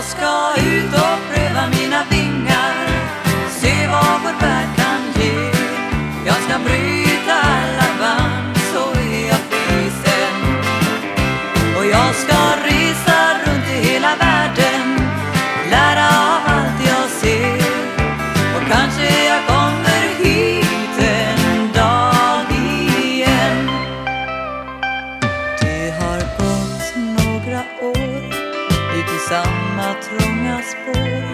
Jag ska ut samma trånga spår.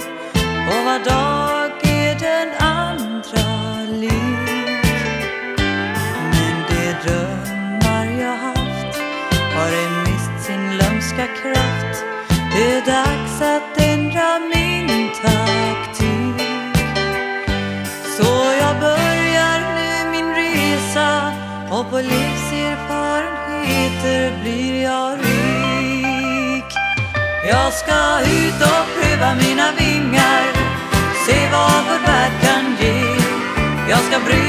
Och var dag är den andra lik Men de drömmar jag haft har ej mist sin lömska kraft. Det är dags att ändra min taktik. Så jag börjar nu min resa och på livserfarenheter blir jag jag ska ut och pröva mina vingar. Se vad vår värld kan ge Jag ska bry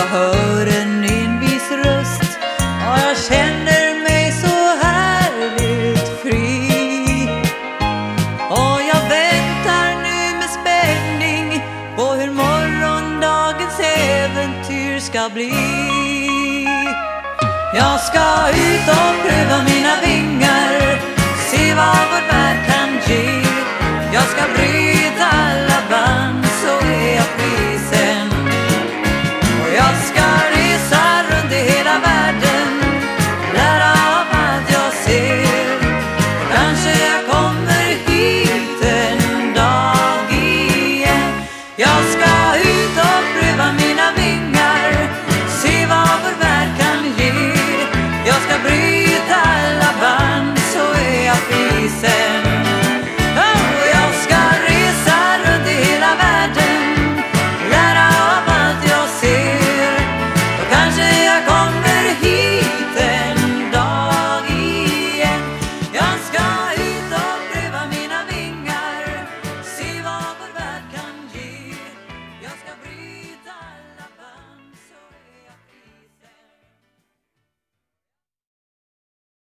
jag hör en envis röst Och jag känner mig så härligt fri och jag väntar nu med spänning på hur morgondagens äventyr ska bli. Jag ska ut och pröva mina vingar,